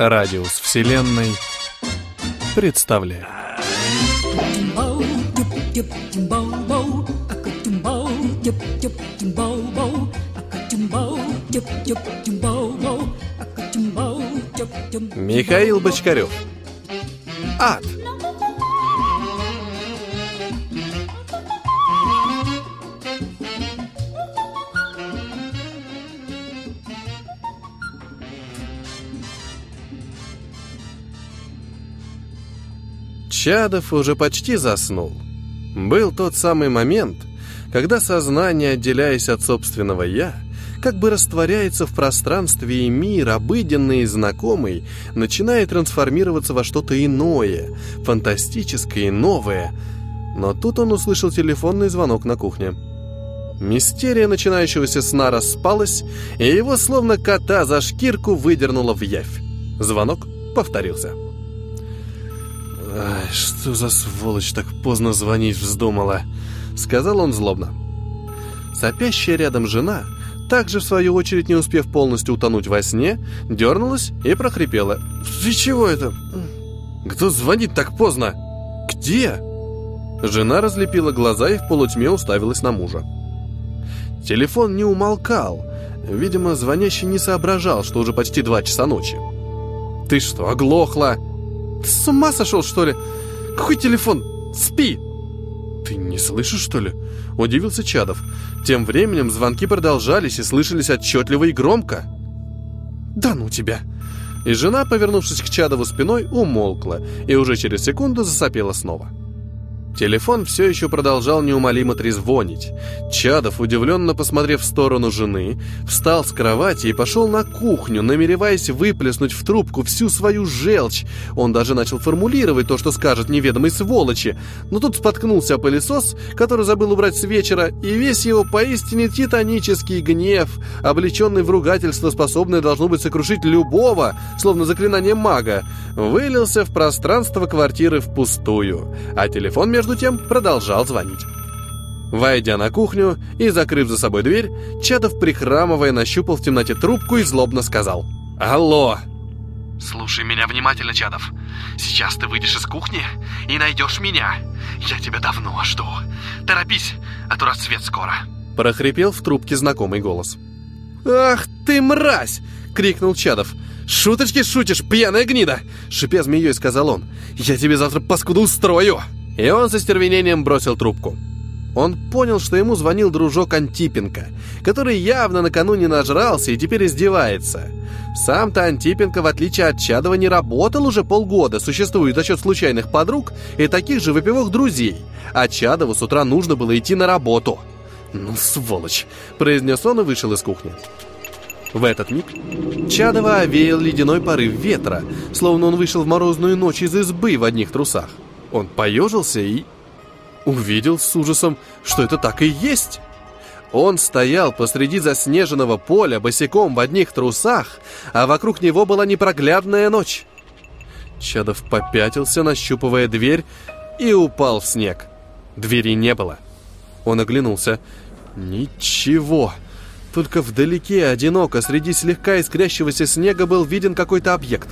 Радиус Вселенной представляет. Михаил Бочкарев. Ад. Чадов уже почти заснул. Был тот самый момент, когда сознание, отделяясь от собственного «я», как бы растворяется в пространстве, и мир, обыденный и знакомый, начинает трансформироваться во что-то иное, фантастическое и новое. Но тут он услышал телефонный звонок на кухне. Мистерия начинающегося сна распалась, и его словно кота за шкирку выдернуло в явь. Звонок повторился. «Ай, что за сволочь так поздно звонить вздумала?» — сказал он злобно. Сопящая рядом жена, также в свою очередь не успев полностью утонуть во сне, дернулась и прохрипела. «Ты чего это? Кто звонит так поздно? Где?» Жена разлепила глаза и в полутьме уставилась на мужа. Телефон не умолкал. Видимо, звонящий не соображал, что уже почти два часа ночи. «Ты что, оглохла?» Ты с ума сошел, что ли? Какой телефон? Спи!» «Ты не слышишь, что ли?» – удивился Чадов. Тем временем звонки продолжались и слышались отчетливо и громко. «Да ну тебя!» И жена, повернувшись к Чадову спиной, умолкла и уже через секунду засопела снова. Телефон все еще продолжал неумолимо трезвонить. Чадов, удивленно посмотрев в сторону жены, встал с кровати и пошел на кухню, намереваясь выплеснуть в трубку всю свою желчь. Он даже начал формулировать то, что скажет неведомой сволочи. Но тут споткнулся пылесос, который забыл убрать с вечера, и весь его поистине титанический гнев, облеченный в ругательство, способное должно быть сокрушить любого, словно заклинание мага, вылился в пространство квартиры впустую. А телефон между тем продолжал звонить. Войдя на кухню и закрыв за собой дверь, Чадов, прихрамывая, нащупал в темноте трубку и злобно сказал «Алло!» «Слушай меня внимательно, Чадов. Сейчас ты выйдешь из кухни и найдешь меня. Я тебя давно жду. Торопись, а то рассвет скоро». Прохрипел в трубке знакомый голос. «Ах ты, мразь!» — крикнул Чадов. «Шуточки шутишь, пьяная гнида!» — шипя змеей сказал он. «Я тебе завтра паскуду устрою!» И он со стервенением бросил трубку. Он понял, что ему звонил дружок Антипенко, который явно накануне нажрался и теперь издевается. Сам-то Антипенко, в отличие от Чадова, не работал уже полгода, существует за счет случайных подруг и таких же выпивых друзей, а Чадову с утра нужно было идти на работу. «Ну, сволочь!» – произнес он и вышел из кухни. В этот миг Чадова овеял ледяной порыв ветра, словно он вышел в морозную ночь из избы в одних трусах. Он поежился и увидел с ужасом, что это так и есть. Он стоял посреди заснеженного поля босиком в одних трусах, а вокруг него была непроглядная ночь. Чадов попятился, нащупывая дверь, и упал в снег. Двери не было. Он оглянулся. Ничего. Только вдалеке, одиноко, среди слегка искрящегося снега был виден какой-то объект.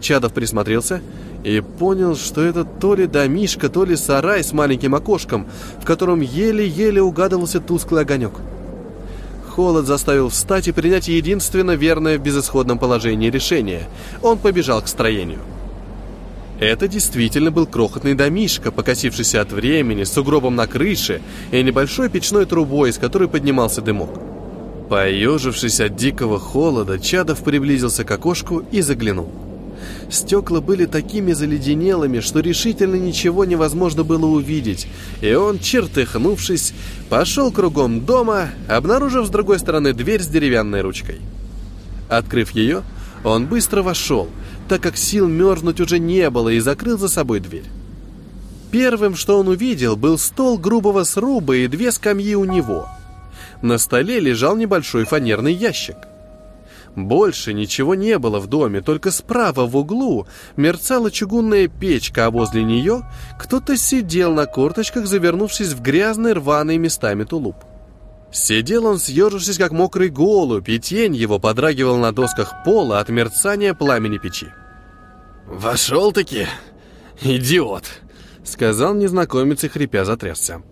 Чадов присмотрелся и понял, что это то ли домишка, то ли сарай с маленьким окошком, в котором еле-еле угадывался тусклый огонек. Холод заставил встать и принять единственно верное в безысходном положении решение. Он побежал к строению. Это действительно был крохотный домишко, покосившийся от времени, с угробом на крыше и небольшой печной трубой, из которой поднимался дымок. Поежившись от дикого холода, Чадов приблизился к окошку и заглянул. Стекла были такими заледенелыми, что решительно ничего невозможно было увидеть, и он, чертыхнувшись, пошел кругом дома, обнаружив с другой стороны дверь с деревянной ручкой. Открыв ее, он быстро вошел, так как сил мерзнуть уже не было, и закрыл за собой дверь. Первым, что он увидел, был стол грубого сруба и две скамьи у него. На столе лежал небольшой фанерный ящик. Больше ничего не было в доме, только справа в углу мерцала чугунная печка, а возле нее кто-то сидел на корточках, завернувшись в грязный рваный местами тулуп. Сидел он, съежившись, как мокрый голубь, и тень его подрагивал на досках пола от мерцания пламени печи. «Вошел-таки, идиот!» — сказал незнакомец и хрипя затрясся.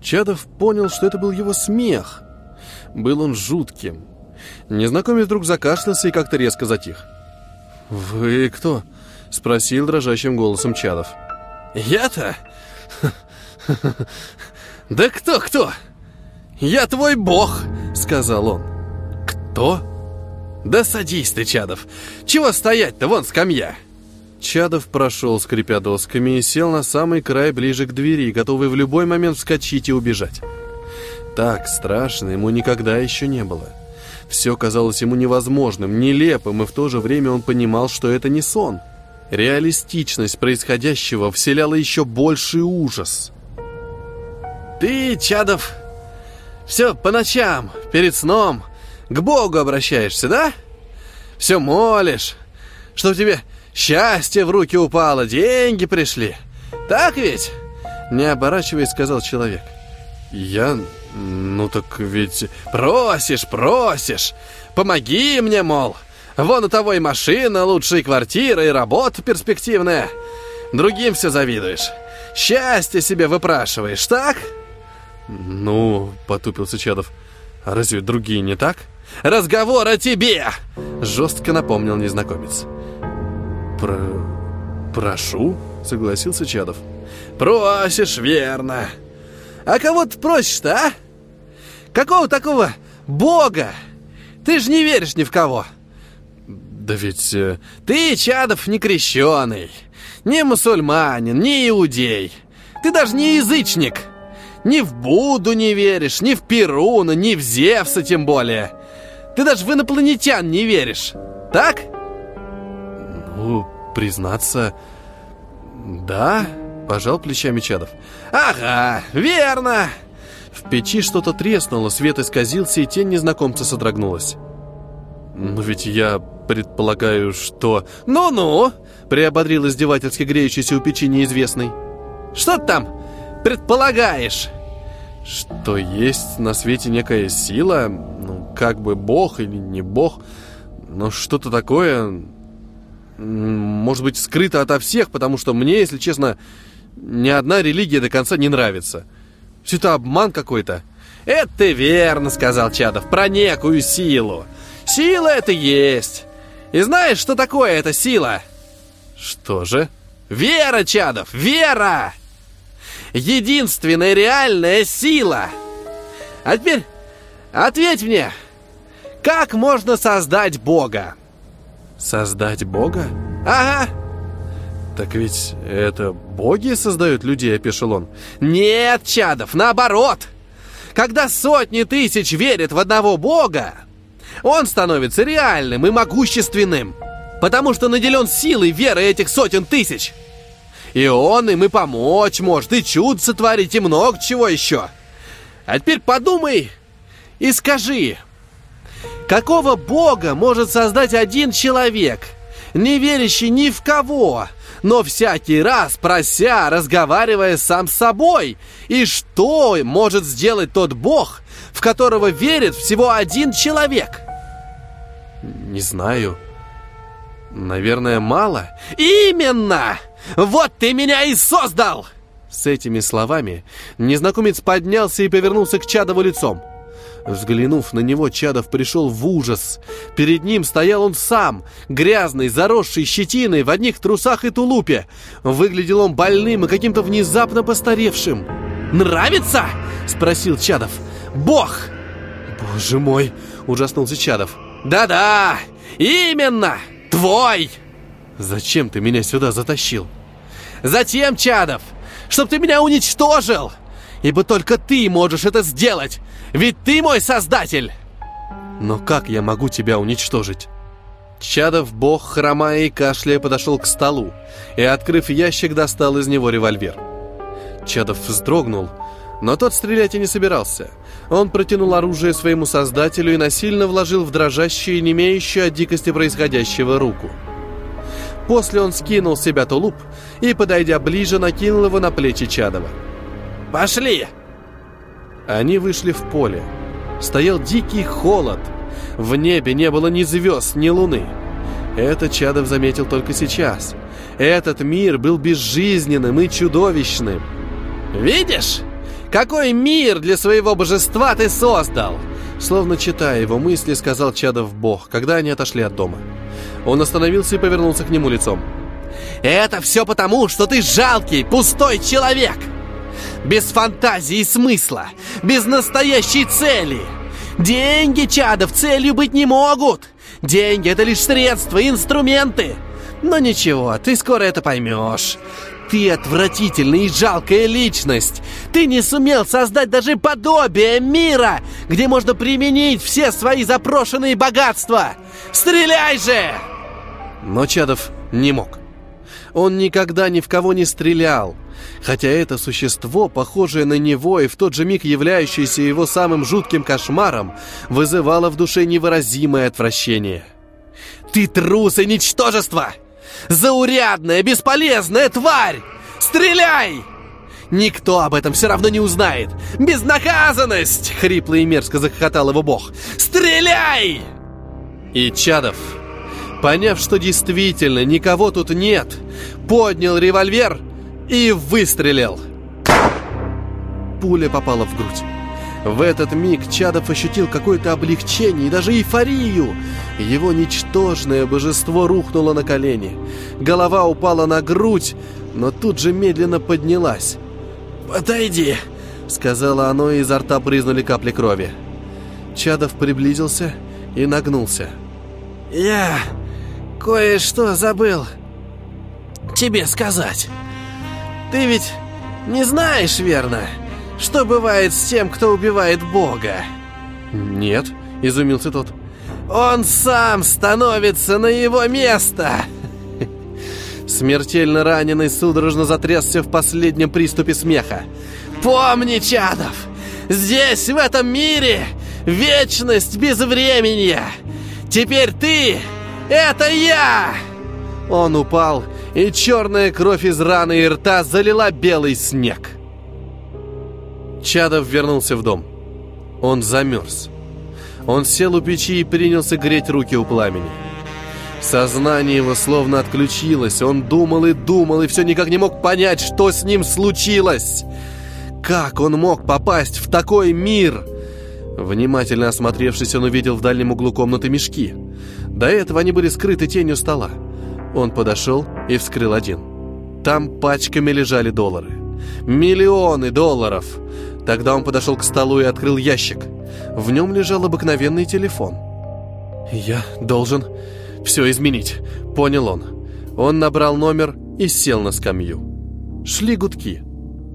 Чадов понял, что это был его смех. Был он жутким. Незнакомец вдруг закашлялся и как-то резко затих. «Вы кто?» — спросил дрожащим голосом Чадов. «Я-то? Да кто-кто? Я твой бог!» — сказал он. «Кто?» «Да садись ты, Чадов! Чего стоять-то? Вон скамья!» Чадов прошел, скрипя досками, и сел на самый край ближе к двери, готовый в любой момент вскочить и убежать. Так страшно ему никогда еще не было. Все казалось ему невозможным, нелепым, и в то же время он понимал, что это не сон. Реалистичность происходящего вселяла еще больший ужас. «Ты, Чадов, все по ночам, перед сном, к Богу обращаешься, да? Все молишь, что тебе Счастье в руки упало, деньги пришли. Так ведь?» Не оборачиваясь, сказал человек. «Я... ну так ведь...» «Просишь, просишь! Помоги мне, мол! Вон у того и машина, лучшая квартира, и работа перспективная. Другим все завидуешь. Счастье себе выпрашиваешь, так?» «Ну...» — потупился Чадов. «А разве другие не так?» «Разговор о тебе!» — жестко напомнил незнакомец. «Про... прошу», — согласился Чадов. «Просишь, верно. А кого ты просишь-то, а? Какого такого бога? Ты же не веришь ни в кого». «Да ведь...» э... «Ты, Чадов, не крещеный, не мусульманин, не иудей. Ты даже не язычник. Ни в Будду не веришь, ни в Перуна, ни в Зевса тем более. Ты даже в инопланетян не веришь. Так?» «Ну, признаться...» «Да?» — пожал плечами Чадов. «Ага, верно!» В печи что-то треснуло, свет исказился, и тень незнакомца содрогнулась. «Но ведь я предполагаю, что...» «Ну-ну!» — приободрил издевательски греющийся у печи неизвестный. «Что ты там предполагаешь?» «Что есть на свете некая сила, ну, как бы бог или не бог, но что-то такое, может быть, скрыто ото всех, потому что мне, если честно, ни одна религия до конца не нравится. Все это обман какой-то. «Это ты верно сказал, Чадов, про некую силу. Сила это есть. И знаешь, что такое эта сила?» «Что же?» «Вера, Чадов, вера! Единственная реальная сила! А теперь ответь мне, как можно создать Бога?» Создать Бога? Ага. Так ведь это боги создают людей, опешил он. Нет, Чадов, наоборот. Когда сотни тысяч верят в одного бога, он становится реальным и могущественным, потому что наделен силой веры этих сотен тысяч. И он им и помочь может, и чуд сотворить, и много чего еще. А теперь подумай и скажи, Какого бога может создать один человек, не верящий ни в кого, но всякий раз прося, разговаривая сам с собой? И что может сделать тот бог, в которого верит всего один человек? Не знаю. Наверное, мало. Именно! Вот ты меня и создал! С этими словами незнакомец поднялся и повернулся к Чадову лицом. Взглянув на него, Чадов пришел в ужас. Перед ним стоял он сам, грязный, заросший щетиной, в одних трусах и тулупе. Выглядел он больным и каким-то внезапно постаревшим. «Нравится?» — спросил Чадов. «Бог!» «Боже мой!» — ужаснулся Чадов. «Да-да! Именно! Твой!» «Зачем ты меня сюда затащил?» «Затем, Чадов, чтоб ты меня уничтожил!» Ибо только ты можешь это сделать, ведь ты мой создатель!» «Но как я могу тебя уничтожить?» Чадов, бог, хромая и кашляя, подошел к столу и, открыв ящик, достал из него револьвер. Чадов вздрогнул, Но тот стрелять и не собирался. Он протянул оружие своему создателю и насильно вложил в дрожащую и не имеющую от дикости происходящего руку. После он скинул с себя тулуп и, подойдя ближе, накинул его на плечи Чадова. «Пошли!» Они вышли в поле. Стоял дикий холод. В небе не было ни звезд, ни луны. Это Чадов заметил только сейчас. Этот мир был безжизненным и чудовищным. «Видишь, какой мир для своего божества ты создал!» Словно читая его мысли, сказал Чадов Бог, когда они отошли от дома. Он остановился и повернулся к нему лицом. «Это все потому, что ты жалкий, пустой человек! Без фантазии и смысла, без настоящей цели! Деньги, Чадов, целью быть не могут! Деньги — это лишь средства, инструменты! Но ничего, ты скоро это поймешь!» Ты отвратительная и жалкая личность. Ты не сумел создать даже подобие мира, где можно применить все свои запрошенные богатства. Стреляй же! Но Чадов не мог. Он никогда ни в кого не стрелял, хотя это существо, похожее на него и в тот же миг являющееся его самым жутким кошмаром, вызывало в душе невыразимое отвращение. «Ты трус и ничтожество! Заурядная, бесполезная тварь! Стреляй!» Никто об этом все равно не узнает! Безнаказанность!» — хрипло и мерзко захохотал его бог. «Стреляй!» И Чадов, поняв, что действительно никого тут нет, поднял револьвер и выстрелил. Пуля попала в грудь. В этот миг Чадов ощутил какое-то облегчение и даже эйфорию. Его ничтожное божество рухнуло на колени. Голова упала на грудь, но тут же медленно поднялась. «Подойди!» — сказала оно, и изо рта брызнули капли крови. Чадов приблизился и нагнулся. «Я кое-что забыл тебе сказать. Ты ведь не знаешь, верно, что бывает с тем, кто убивает Бога?» «Нет», — изумился тот. «Он сам становится на его место!» Смертельно раненый судорожно затрясся в последнем приступе смеха. «Помни, Чадов, здесь, в этом мире, вечность без времени! Теперь ты — это я!» Он упал, и черная кровь из раны и рта залила белый снег. Чадов вернулся в дом. Он замерз. Он сел у печи и принялся греть руки у пламени. Сознание его словно отключилось. Он думал и думал, и все никак не мог понять, что с ним случилось. Как он мог попасть в такой мир? Внимательно осмотревшись, он увидел в дальнем углу комнаты мешки. До этого они были скрыты тенью стола. Он подошел и вскрыл один. Там пачками лежали доллары. Миллионы долларов! Тогда он подошел к столу и открыл ящик. В нем лежал обыкновенный телефон. «Я должен все изменить», — понял он. Он набрал номер и сел на скамью. Шли гудки.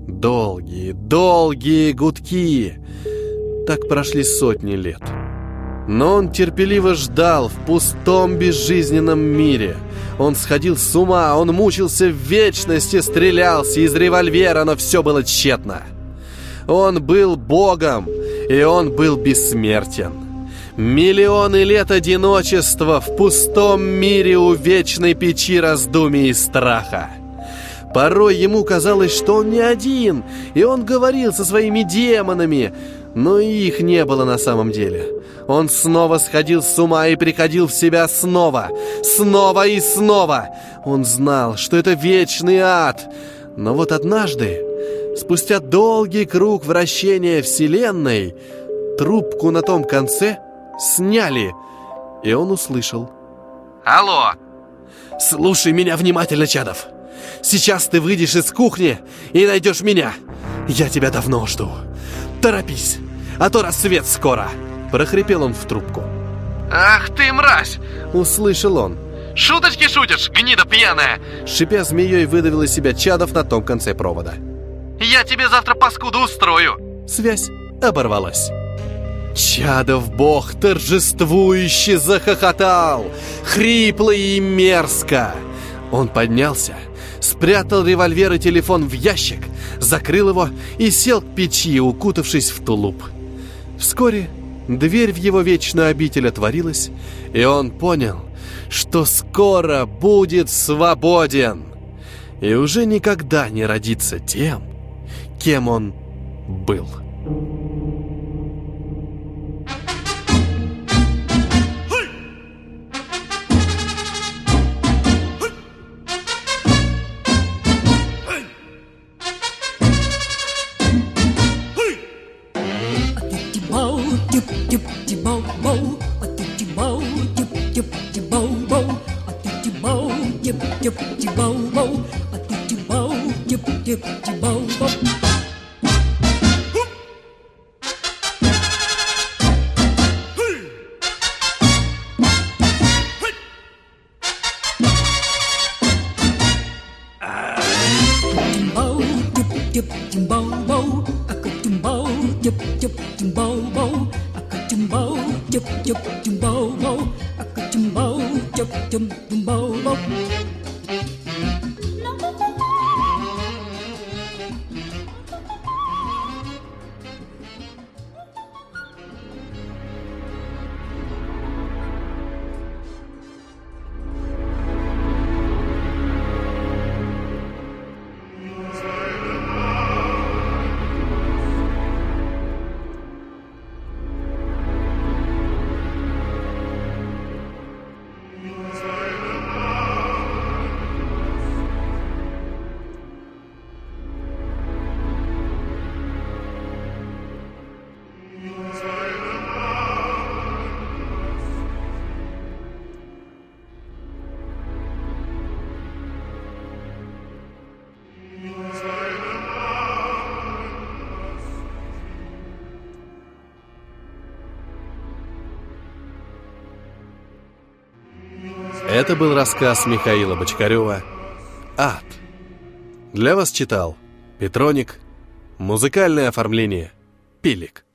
Долгие, долгие гудки. Так прошли сотни лет. Но он терпеливо ждал в пустом безжизненном мире. Он сходил с ума, он мучился в вечности, стрелялся из револьвера, но все было тщетно. Он был богом, и он был бессмертен. Миллионы лет одиночества в пустом мире у вечной печи раздумий и страха. Порой ему казалось, что он не один, и он говорил со своими демонами, но их не было на самом деле. Он снова сходил с ума и приходил в себя снова, снова и снова. Он знал, что это вечный ад. Но вот однажды, спустя долгий круг вращения Вселенной, трубку на том конце сняли, и он услышал. «Алло!» «Слушай меня внимательно, Чадов. Сейчас ты выйдешь из кухни и найдешь меня. Я тебя давно жду. Торопись, а то рассвет скоро!» Прохрипел он в трубку. «Ах ты, мразь!» Услышал он. «Шуточки шутишь, гнида пьяная!» Шипя змеей, выдавил из себя Чадов на том конце провода. «Я тебе завтра паскуду устрою!» Связь оборвалась. Чадов бог торжествующе захохотал, хрипло и мерзко. Он поднялся, спрятал револьвер и телефон в ящик, закрыл его и сел к печи, укутавшись в тулуп. Вскоре дверь в его вечную обитель отворилась, и он понял, что скоро будет свободен и уже никогда не родится тем, кем он был. Это был рассказ Михаила Бочкарева «Ад». Для вас читал Петроник, музыкальное оформление «Пилик».